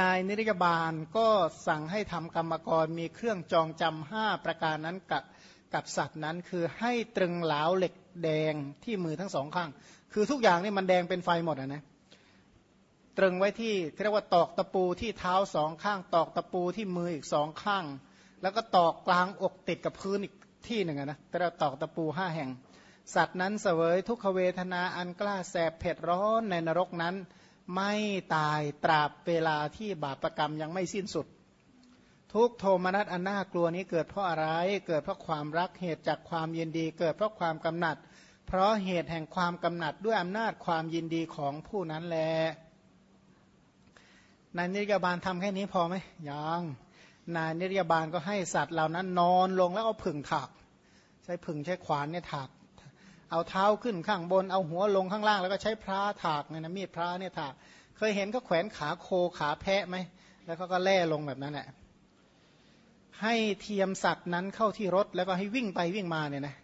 นายนิรยบาลก็สั่งให้ทำกรรมกรมีเครื่องจองจำห้าประการนั้นกับกับสัตว์นั้น คือให้ตรึงเหลาเหล็กแดงที่มือทั้งสองข้าง คือทุกอย่างนี่มันแดงเป็นไฟหมดนะตรึงไว้ที่เรียกว่าตอกตะปูที่เท้าสองข้าง ตอกตะปูที่มืออีกสองข้าง แล้วก็ตอกกลางอกติดกับพื้นอีกที่หนึ่งนะแต่เราตอกตะปูห้าแห่ง สัตว์นั้นเสวยทุกขเวทนาอันกล้าแสบเผ็ดร้อนในนรกนั้น ไม่ตายตราบเวลาที่บาปรกรรมยังไม่สิ้นสุด ทุกโทมนัสอันน่ากลัวนี้เกิดเพราะอะไร เกิดเพราะความรักเหตุจากความยินดี เกิดเพราะความกำหนัด เพราะเหตุแห่งความกำหนัดด้วยอำนาจความยินดีของผู้นั้นแลนายนิยบาลทำแค่นี้พอไหมยังนายนิยบาลก็ให้สัตว์เหล่านั้นนอนลงแล้วเอาผึ่งถัก ใช้ผึ่งใช้ขวานเนี่ยถัก เอาเท้าขึ้นข้างบน เอาหัวลงข้างล่าง แล้วก็ใช้พระถากเนี่ยนะมีดพระเนี่ยถาก เคยเห็นเขาแขวนขาโคขาแพะไหม แล้วเขาก็แล่ลงแบบนั้นแหละให้เทียมสัตว์นั้นเข้าที่รถแล้วก็ให้วิ่งไปวิ่งมาเนี่ยนะ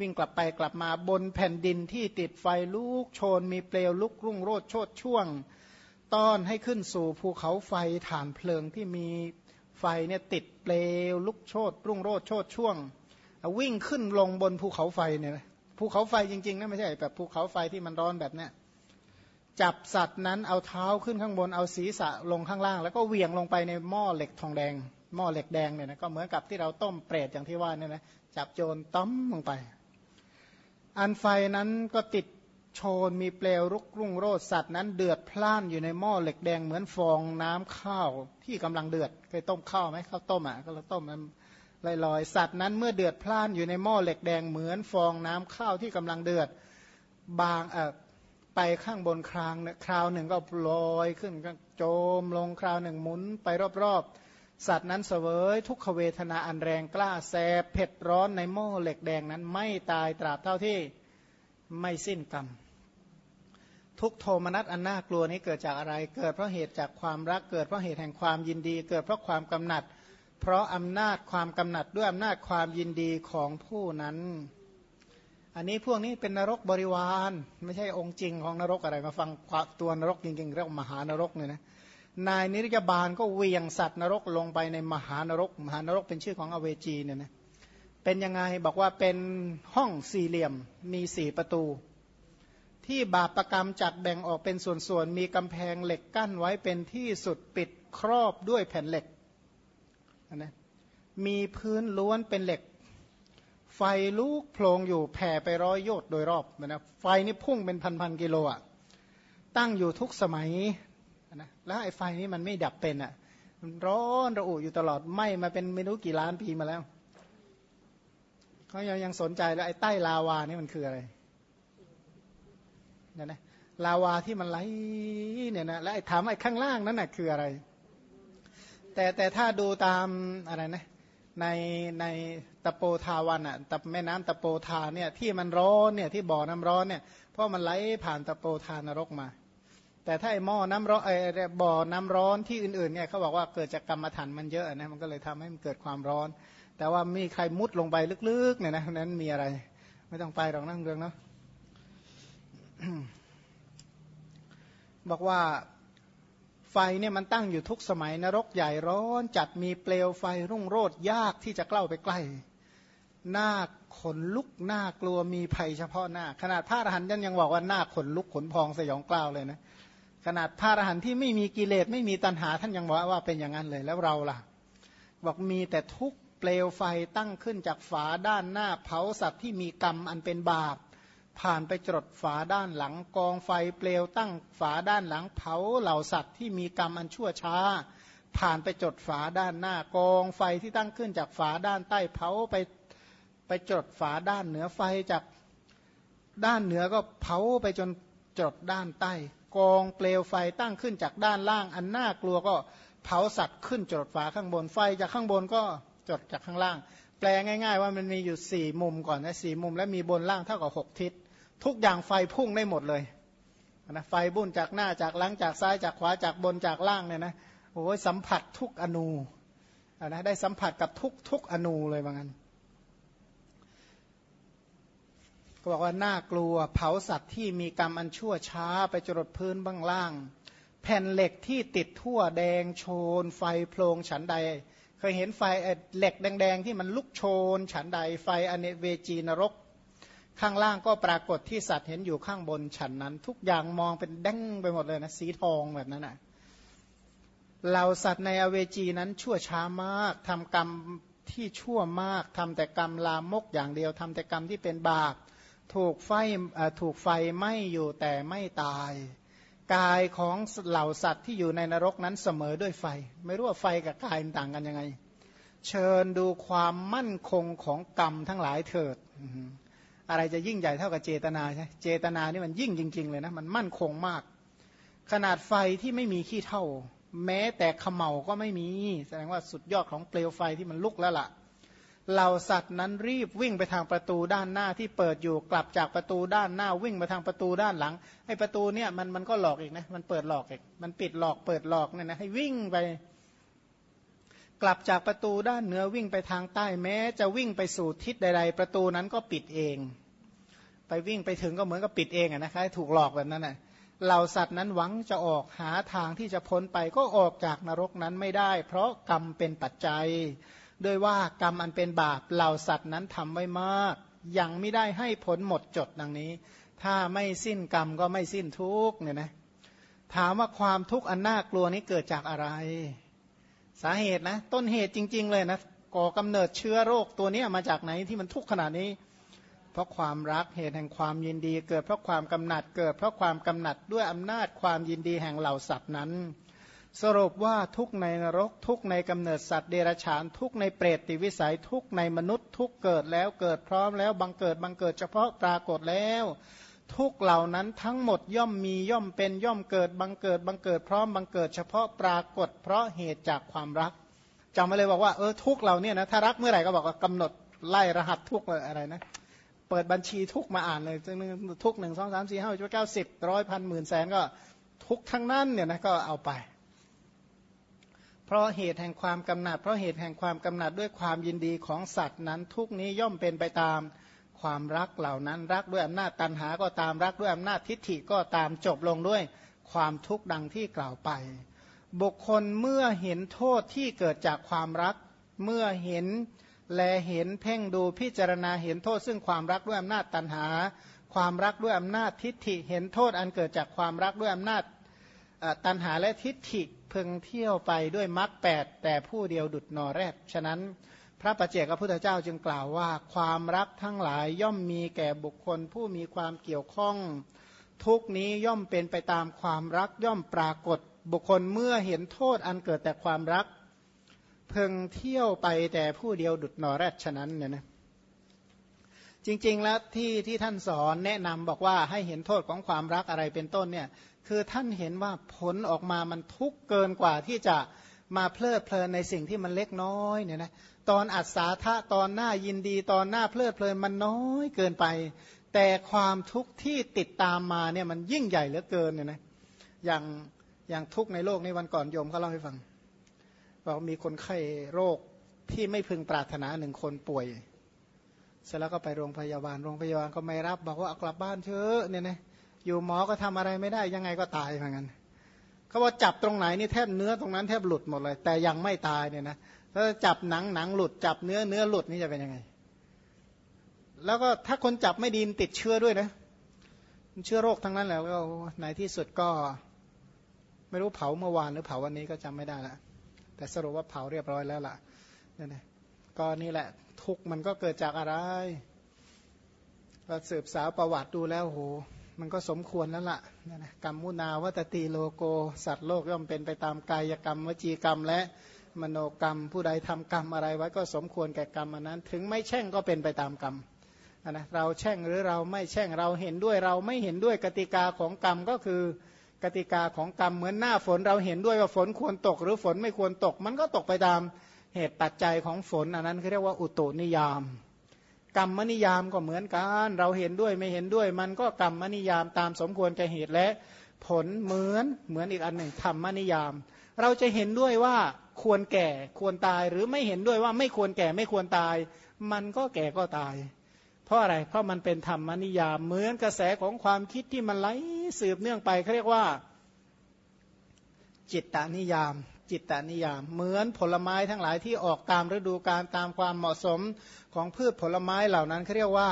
วิ่งกลับไปกลับมาบนแผ่นดินที่ติดไฟลุกโชน มีเปลวลุกรุ่งโรดโชดช่วง ต้อนให้ขึ้นสู่ภูเขาไฟฐานเพลิงที่มีไฟเนี่ยติดเปลวลุกโชดรุ่งโรดโชดช่วง วิ่งขึ้นลงบนภูเขาไฟเนี่ย ภูเขาไฟจริงๆนะไม่ใช่แบบภูเขาไฟที่มันร้อนแบบเนี้ยจับสัตว์นั้นเอาเท้าขึ้นข้างบนเอาศีรษะลงข้างล่าง แล้วก็เหวี่ยงลงไปในหม้อเหล็กทองแดง หม้อเหล็กแดงเนี่ยนะก็เหมือนกับที่เราต้มเปรตอย่างที่ว่าเนี่ยนะจับโจรต้มลงไป อันไฟนั้นก็ติดโชนมีเปลวรุกรุ่งโรดสัตว์นั้นเดือดพล่านอยู่ในหม้อเหล็กแดงเหมือนฟองน้ำข้าวที่กำลังเดือดเคยต้มข้าวไหมข้าวต้มอะก็เราต้มมัน ลอยๆ สัตว์นั้นเมื่อเดือดพล่านอยู่ในหม้อเหล็กแดงเหมือนฟองน้ำข้าวที่กำลังเดือดบางเออไปข้างบนครางคราวหนึ่งก็ลอยขึ้นก็โจมลงคราวหนึ่งหมุนไปรอบๆ สัตว์นั้นเสวยทุกขเวทนาอันแรงกล้าแสบเผ็ดร้อนในหม้อเหล็กแดงนั้นไม่ตายตราบเท่าที่ไม่สิ้นกรรม ทุกโทมนัสอันน่ากลัวนี้เกิดจากอะไร เกิดเพราะเหตุจากความรักเกิดเพราะเหตุแห่งความยินดี เกิดเพราะความกำหนัด เพราะอำนาจความกำหนัดด้วยอำนาจความยินดีของผู้นั้น อันนี้พวกนี้เป็นนรกบริวาร ไม่ใช่องค์จริงของนรกอะไรมาฟังตัวนรกจริงๆเรียกมหานรกเนี่ยนะนายนิรยาบาลก็เวียงสัตว์นรกลงไปในมหานรก มหานรกเป็นชื่อของอเวจีเนี่ยนะเป็นยังไงบอกว่าเป็นห้องสี่เหลี่ยมมีสี่ประตู ที่บาปรกรรมจัดแบ่งออกเป็นส่วนๆ มีกำแพงเหล็กกั้นไว้เป็นที่สุดปิดครอบด้วยแผ่นเหล็ก นะมีพื้นล้วนเป็นเหล็ก ไฟลุกโพลงอยู่แผ่ไปร้อยโยชน์โดยรอบนะไฟนี่พุ่งเป็นพันๆกิโลอะตั้งอยู่ทุกสมัยนะแล้วไอ้ไฟนี้มันไม่ดับเป็นอะมันร้อนระอุอยู่ตลอดไหมมาเป็นไม่รู้กี่ล้านปีมาแล้วเขายังยังสนใจแล้วไอ้ใต้ลาวานี่มันคืออะไรเนี่ยนะลาวาที่มันไหลเนี่ยนะและถามไอ้ข้างล่างนั้นน่ะคืออะไร แต่แต่ถ้าดูตามอะไรนะในในตะโปทาวันอะตะแม่น้ำตะโปทาเนี่ยที่มันร้อนเนี่ยที่บ่อน้ำร้อนเนี่ยเพราะมันไหลผ่านตะโปทานรกมา แต่ถ้าไอ้หม้อน้ำร้อนไอ้บ่อน้ำร้อนที่อื่นๆเนี่ยเขาบอกว่าเกิดจากกรรมฐานมันเยอะนะมันก็เลยทำให้มันเกิดความร้อน แต่ว่ามีใครมุดลงไปลึกๆเนี่ยนะนั้นมีอะไร ไม่ต้องไปหรอกนั่งเรื่องเนาะบอกว่า ไฟเนี่ยมันตั้งอยู่ทุกสมัยนรกใหญ่ร้อน จัดมีเปลวไฟรุ่งโรดยากที่จะเกล้าไปใกล้หน้าขนลุกหน้ากลัวมีภัยเฉพาะหน้า ขนาดพระอรหันต์ยันยังบอกว่าหน้าขนลุกขนพองสยองกล้าวเลยนะขนาดพระอรหันต์ที่ไม่มีกิเลสไม่มีตัณหาท่านยังบอกว่าเป็นอย่างนั้นเลยแล้วเราล่ะ บอกมีแต่ทุกเปลวไฟตั้งขึ้นจากฝาด้านหน้าเผาสัตว์ที่มีกรรมอันเป็นบาป ผ่านไปจดฝาด้านหลังกองไฟเปลวตั้งฝาด้านหลังเผาเหล่าสัตว์ที่มีกรรมอันชั่วช้า ผ่านไปจดฝาด้านหน้ากองไฟที่ตั้งขึ้นจากฝาด้านใต้เผาไปไปจดฝาด้านเหนือไฟจากด้านเหนือก็เผาไปจนจดด้านใต้ กองเปลวไฟตั้งขึ้นจากด้านล่างอันน่ากลัวก็เผาสัตว์ขึ้นจดฝาข้างบนไฟจากข้างบนก็จดจากข้างล่าง แปลง่าย ๆ ว่ามันมีอยู่สี่มุมก่อนนะสี่มุม และมีบนล่างเท่ากับหกทิศ ทุกอย่างไฟพุ่งได้หมดเลยนะไฟบุ่นจากหน้าจากหลังจากซ้ายจากขวาจากบนจากล่างเนี่ยนะโอ้ยสัมผัสทุกอนูนะได้สัมผัสกับทุกทุกอนูเลยบางั้นก็บอกว่าน่ากลัวเผาสัตว์ที่มีกรรมอันชั่วช้าไปจรดพื้นบ้างล่าง แผ่นเหล็กที่ติดทั่วแดงโชน ไฟโพลงฉันใด เคยเห็นไฟเหล็กแดง ๆ ที่มันลุกโชน ฉันใดไฟอเนเวจีนรก ข้างล่างก็ปรากฏที่สัตว์เห็นอยู่ข้างบนฉันนั้น ทุกอย่างมองเป็นแดงไปหมดเลยนะสีทองแบบนั้นนะ่ะเหล่าสัตว์ในอเวจีนั้นชั่วช้ามากทำกรรมที่ชั่วมากทำแต่กรรมลามกอย่างเดียวทำแต่กรรมที่เป็นบาปถูกไฟถูกไฟไหม้อยู่แต่ไม่ตาย กายของเหล่าสัตว์ที่อยู่ในนรกนั้นเสมอด้วยไฟ ไม่รู้ว่าไฟกับกายต่างกันยังไง เชิญดูความมั่นคงของกรรมทั้งหลายเถิด อะไรจะยิ่งใหญ่เท่ากับเจตนาใช่เจตนานี่มันยิ่งจริง ๆ เลยนะมันมั่นคงมาก ขนาดไฟที่ไม่มีขี้เท่า แม้แต่ขมเหลาก็ไม่มี แสดงว่าสุดยอดของเปลวไฟที่มันลุกแล้วละ่ะเหล่าสัตว์นั้นรีบวิ่งไปทางประตูด้านหน้าที่เปิดอยู่กลับจากประตูด้านหน้าวิ่งมาทางประตูด้านหลังไอ้ประตูเนี่ยมันมันก็หลอกอีกนะมันเปิดหลอกอีกมันปิดหลอกเปิดหลอกเนี่ยนะให้วิ่งไป กลับจากประตูด้านเหนือวิ่งไปทางใต้แม้ จะวิ่งไปสู่ทิศใด ๆ ประตูนั้นก็ปิดเอง ไปวิ่งไปถึงก็เหมือนกับปิดเองอะนะคะถูกหลอกแบบนั้นน่ะเหล่าสัตว์นั้นหวังจะออกหาทางที่จะพ้นไปก็ออกจากนรกนั้นไม่ได้ เพราะกรรมเป็นปัจจัย ด้วยว่ากรรมอันเป็นบาปเหล่าสัตว์นั้นทำไว้มาก ยังไม่ได้ให้ผลหมดจดดังนี้ ถ้าไม่สิ้นกรรมก็ไม่สิ้นทุกเนี่ยนะถามว่าความทุกข์อันน่ากลัวนี้เกิดจากอะไร สาเหตุนะ ต้นเหตุจริง ๆ เลยนะก่อกำเนิดเชื้อโรคตัวนี้มาจากไหนที่มันทุกข์ขนาดนี้ เพราะความรักเหตุแห่งความยินดี เกิดเพราะความกำหนัดเกิด เพราะความกำหนัดด้วยอำนาจความยินดีแห่งเหล่าสัตว์นั้น สรุปว่าทุกในนรก ทุกในกำเนิดสัตว์เดรัจฉาน ทุกในเปรตติวิสัย ทุกในมนุษย์ ทุกเกิดแล้วเกิดพร้อมแล้วบังเกิดบังเกิดเฉพาะปรากฏแล้ว ทุกเหล่านั้นทั้งหมดย่อมมีย่อมเป็นย่อมเกิดบังเกิดบังเกิดพร้อมบังเกิดเฉพาะปรากฏ เพราะเหตุจากความรักจำมาเลยบอกว่าเออทุกเหล่านี้นะถ้ารักเมื่อไหร่ก็บอกว่ากำหนดไล่รหัสทุกอะไรนะเปิดบัญชีทุกมาอ่านเลยทุกหนึ่งสองสามสี่ห้าหกเก้าสิบร้อยพันหมื่นแสนก็ทุกทั้งนั้นเนี่ยนะก็เอาไป เพราะเหตุแห่งความกำหนัด เพราะเหตุแห่งความกำหนัดด้วยความยินดีของสัตว์นั้น ทุกนี้ย่อมเป็นไปตาม ความรักเหล่านั้น รักด้วยอำนาจตันหาก็ตามรักด้วยอำนาจทิฏฐิก็ตามจบลงด้วยความทุกข์ดังที่กล่าวไป บุคคลเมื่อเห็นโทษที่เกิดจากความรัก เมื่อเห็นแลเห็นเพ่งดูพิจารณาเห็นโทษ ซึ่งความรักด้วยอำนาจตันหา ความรักด้วยอำนาจทิฏฐิ เห็นโทษอันเกิดจากความรักด้วยอำนาจตันหาและทิฏฐิเพึงเที่ยวไปด้วยมรรคแปดแต่ผู้เดียวดุดนอแรดฉะนั้น พระประเจกพระพุทธเจ้าจึงกล่าวว่า ความรักทั้งหลายย่อมมีแก่บุคคลผู้มีความเกี่ยวข้อง ทุกนี้ย่อมเป็นไปตามความรักย่อมปรากฏบุคคลเมื่อเห็นโทษอันเกิดแต่ความรัก เพ่งเที่ยวไปแต่ผู้เดียวดุดนอแรดฉะนั้นเนี่ยนะจริง ๆ แล้วที่ที่ท่านสอนแนะนำบอกว่าให้เห็นโทษของความรักอะไรเป็นต้นเนี่ยคือท่านเห็นว่าผลออกมามันทุกเกินกว่าที่จะมาเพลิดเพลินในสิ่งที่มันเล็กน้อยเนี่ยนะ ตอนอัศาธาตอนหน้ายินดีตอนหน้าเพลิดเพลินมันน้อยเกินไป แต่ความทุกข์ที่ติดตามมาเนี่ยมันยิ่งใหญ่เหลือเกินเนี่ยนะอย่างอย่างทุกข์ในโลกในวันก่อนโยมก็เล่าให้ฟังบอกมีคนไข้โรคที่ไม่พึงปรารถนาหนึ่งคนป่วย เสร็จแล้วก็ไปโรงพยาบาลโรงพยาบาลก็ไม่รับ บอกว่าเอากลับบ้านเถอะเนี่ยนะอยู่หมอก็ทำอะไรไม่ได้ยังไงก็ตายเหมือนกันเขาบอกจับตรงไหนนี่แทบเนื้อตรงนั้นแทบหลุดหมดเลย แต่ยังไม่ตายเนี่ยนะ ถ้าจับหนังหนังหลุดจับเนื้อเนื้อหลุดนี่จะเป็นยังไง แล้วก็ถ้าคนจับไม่ดีติดเชื้อด้วยนะเชื้อโรคทั้งนั้นแล้วก็ในที่สุดก็ ไม่รู้เผาเมื่อวานหรือเผาวันนี้ก็จำไม่ได้ละแต่สรุปว่าเผาเรียบร้อยแล้วล่ะนี่นะก็นี่แหละ ทุกมันก็เกิดจากอะไรก็สืบสาวประวัติดูแล้วโหมันก็สมควรแล้วล่ะนี่นะกรรมมุนาวัตตีโลโก สัตว์โลกย่อมเป็นไปตามกายกรรมวจีกรรมและ มโนกรรม ผู้ใดทำกรรมอะไรไว้ก็สมควรแก่กรรมอันนั้น ถึงไม่แช่งก็เป็นไปตามกรรมนะเราแช่งหรือเราไม่แช่งเราเห็นด้วยเราไม่เห็นด้วยกติกาของกรรมก็คือกติกาของกรรมเหมือนหน้าฝนเราเห็นด้วยว่าฝนควรตก หรือฝนไม่ควรตก มันก็ตกไปตามเหตุปัจจัยของฝนอันนั้นเขาเรียกว่าอุตุนิยาม กรรมนิยามก็เหมือนกัน เราเห็นด้วยไม่เห็นด้วย มันก็กรรมนิยามตามสมควรแก่เหตุและผลเหมือนเหมือนอีกอันหนึ่งธรรมนิยาม เราจะเห็นด้วยว่า ควรแก่ควรตายหรือไม่เห็นด้วยว่าไม่ควรแก่ไม่ควรตาย มันก็แก่ก็ตาย เพราะอะไรเพราะมันเป็นธรรมนิยามเหมือนกระแสของความคิดที่มันไหลสืบเนื่องไปเขาเรียกว่า จิตตนิยาม จิตตนิยาม เหมือนผลไม้ทั้งหลายที่ออกตามฤดูกาลตามความเหมาะสมของพืชผลไม้เหล่านั้นเขาเรียกว่า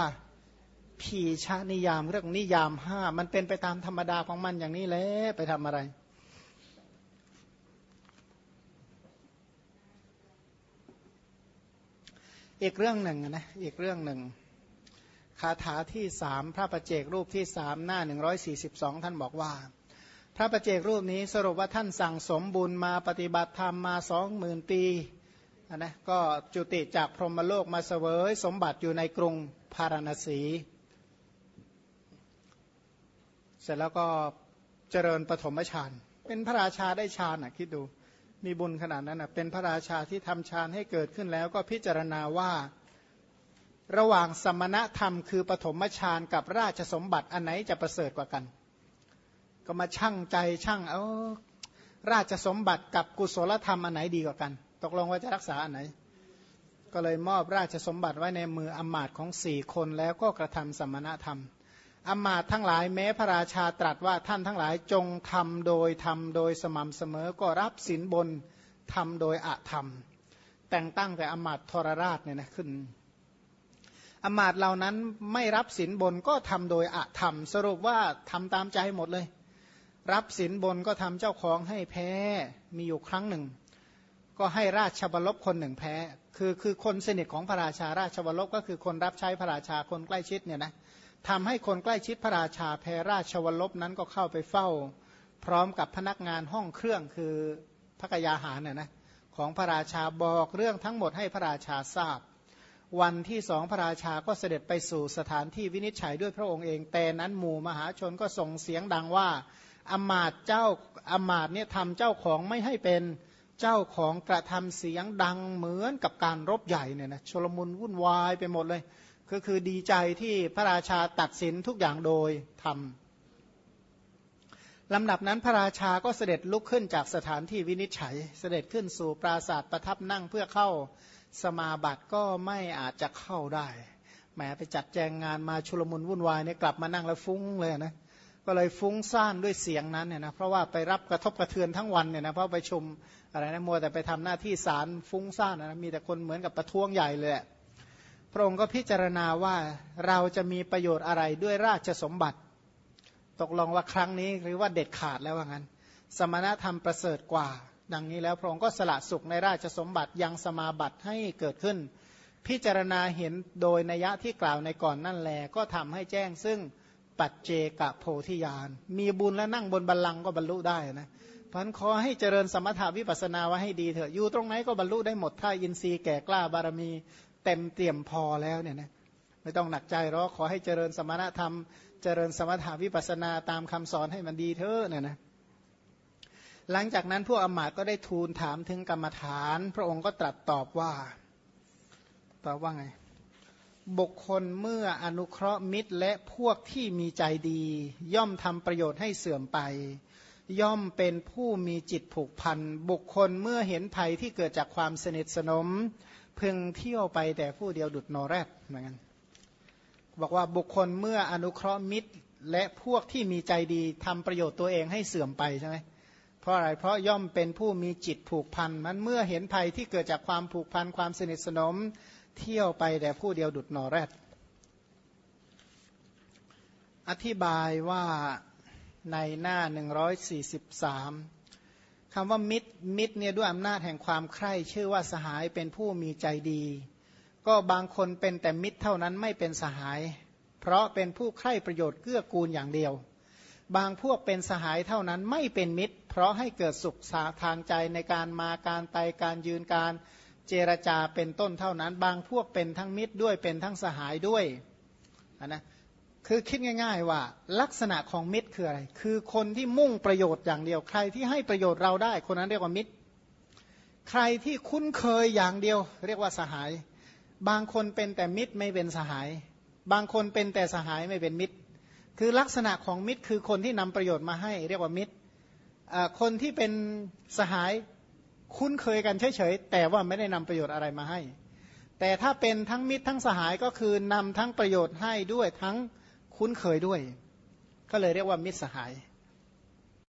พีชานิยามเรื่องนิยามห้ามันเป็นไปตามธรรมดาของมันอย่างนี้แหละไปทำอะไร อีกเรื่องหนึ่งนะอีกเรื่องหนึ่งคาถาที่สามพระประเจกรูปที่สามหน้าหนึ่งร้อยสี่สิบสองท่านบอกว่า พระประเจกรูปนี้สรุปว่าท่านสั่งสมบุญมาปฏิบัติธรรมมาสองหมื่นปีนะก็จุติจากพรหมโลกมาเสวยสมบัติอยู่ในกรุงพาราณสี เสร็จแล้วก็เจริญปฐมฌานเป็นพระราชาได้ฌานอะคิดดู มีบุญขนาดนั้นอะเป็นพระราชาที่ทำฌานให้เกิดขึ้นแล้วก็พิจารณาว่า ระหว่างสมณธรรมคือปฐมฌานกับราชสมบัติอันไหนจะประเสริฐกว่ากัน ก็มาชั่งใจชั่งเอาราชสมบัติกับกุศลธรรมอันไหนดีกว่ากัน ตกลงว่าจะรักษาอันไหน ก็เลยมอบราชสมบัติไว้ในมืออมาตของสี่คนแล้วก็กระทำสมณธรรม อมาตทั้งหลายแม้พระราชาตรัสว่าท่านทั้งหลายจงทำโดยทำโดยสม่ำเสมอก็รับสินบนทำโดยอะธรรม แต่งตั้งแต่อมาตทรราชเนี่ยนะขึ้นอมาตเหล่านั้นไม่รับสินบนก็ทำโดยอะธรรม สรุปว่าทำตามใจหมดเลย รับสินบนก็ทำเจ้าของให้แพ้มีอยู่ครั้งหนึ่ง ก็ให้ราชบัลลบคนหนึ่งแพ้ คือคือคนสนิทของพระราชาราชบัลบก็คือคนรับใช้พระราชาคนใกล้ชิดเนี่ยนะ ทำให้คนใกล้ชิดพระราชาแพ้ราชวลบนั้นก็เข้าไปเฝ้า พร้อมกับพนักงานห้องเครื่องคือพระกยาหารน่ยนะของพระราชาบอกเรื่องทั้งหมดให้พระราชาทราบ วันที่สองพระราชาก็เสด็จไปสู่สถานที่วินิจฉัยด้วยพระองค์เอง แต่นั้นหมู่มหาชนก็ส่งเสียงดังว่าอมาตเจ้าอมาตเนี่ยทำเจ้าของไม่ให้เป็นเจ้าของกระทำเสียงดังเหมือนกับการรบใหญ่เนี่ยนะชลมุนวุ่นวายไปหมดเลย ก็คือดีใจที่พระราชาตัดสินทุกอย่างโดยทำลำดับนั้นพระราชาก็เสด็จลุกขึ้นจากสถานที่วินิจฉัย เสด็จขึ้นสู่ปราสาทประทับนั่งเพื่อเข้าสมาบัติก็ไม่อาจจะเข้าได้แหมไปจัดแจงงานมาชุลมุนวุ่นวายเนี่ยกลับมานั่งแล้วฟุ้งเลยนะก็เลยฟุ้งซ่านด้วยเสียงนั้นเนี่ยนะเพราะว่าไปรับกระทบกระเทือนทั้งวันเนี่ยนะเพราะไปชมอะไรนะมัวแต่ไปทำหน้าที่สารฟุ้งซ่านนะมีแต่คนเหมือนกับประท้วงใหญ่เลย พระองค์ก็พิจารณาว่าเราจะมีประโยชน์อะไรด้วยราชสมบัติ ตกลงว่าครั้งนี้หรือว่าเด็ดขาดแล้วว่างั้น สมณธรรมประเสริฐกว่า ดังนี้แล้วพระองค์ก็สละสุขในราชสมบัติยังสมาบัติให้เกิดขึ้น พิจารณาเห็นโดยนัยะที่กล่าวในก่อนนั่นแลก็ทำให้แจ้งซึ่งปัจเจกโพธิญาณมีบุญและนั่งบนบัลลังก์ก็บรรลุได้นะพันขอให้เจริญสมถาวิปัสนาไว้ให้ดีเถอะอยู่ตรงไหนก็บรรลุได้หมดถ้าอินทรีย์แก่กล้าบารมี เต็มเตี่ยมพอแล้วเนี่ยนะไม่ต้องหนักใจหรอกขอให้เจริญสมณธรรม เจริญสมถาวิปัสนาตามคำสอนให้มันดีเถอะเนี่ยนะหลังจากนั้นพวกอมาตก็ได้ทูลถามถึงกรรมฐาน พระองค์ก็ตรัสตอบว่าตอบว่าไง บุคคลเมื่ออนุเคราะห์มิตรและพวกที่มีใจดี ย่อมทำประโยชน์ให้เสื่อมไป ย่อมเป็นผู้มีจิตผูกพัน บุคคลเมื่อเห็นภัยที่เกิดจากความสนิทสนม พึงเที่ยวไปแต่ผู้เดียวดุดนอแรดเหมือนกันบอกว่าบุคคลเมื่ออนุเคราะห์มิตรและพวกที่มีใจดีทำประโยชน์ตัวเองให้เสื่อมไปใช่ไหมเพราะอะไรเพราะย่อมเป็นผู้มีจิตผูกพันมันเมื่อเห็นภัยที่เกิดจากความผูกพันความสนิทสนม เที่ยวไปแต่ผู้เดียวดุดนอแรดอธิบายว่าในหน้า 143 คำว่ามิตรมิตรเนี่ยด้วยอำนาจแห่งความใคร่ชื่อว่าสหายเป็นผู้มีใจดี ก็บางคนเป็นแต่มิตรเท่านั้นไม่เป็นสหาย เพราะเป็นผู้ใคร่ประโยชน์เกื้อกูลอย่างเดียว บางพวกเป็นสหายเท่านั้นไม่เป็นมิตร เพราะให้เกิดสุขสาทางใจในการมาการไปการยืนการเจรจาเป็นต้นเท่านั้น บางพวกเป็นทั้งมิตรด้วยเป็นทั้งสหายด้วยนะ คือคิดง่าย ๆ ว่าลักษณะของมิตรคืออะไร คือคนที่มุ่งประโยชน์อย่างเดียว ใครที่ให้ประโยชน์เราได้ คนนั้นเรียกว่ามิตร ใครที่คุ้นเคยอย่างเดียว เรียกว่าสหาย บางคนเป็นแต่มิตรไม่เป็นสหาย บางคนเป็นแต่สหายไม่เป็นมิตร คือลักษณะของมิตรคือคนที่นำประโยชน์มาให้ เรียกว่ามิตร คนที่เป็นสหายคุ้นเคยกันเฉยๆแต่ว่าไม่ได้นำประโยชน์อะไรมาให้ แต่ถ้าเป็นทั้งมิตรทั้งสหายก็คือนำทั้งประโยชน์ให้ด้วยทั้ง คุ้นเคยด้วย ก็เลยเรียกว่ามิตรสหาย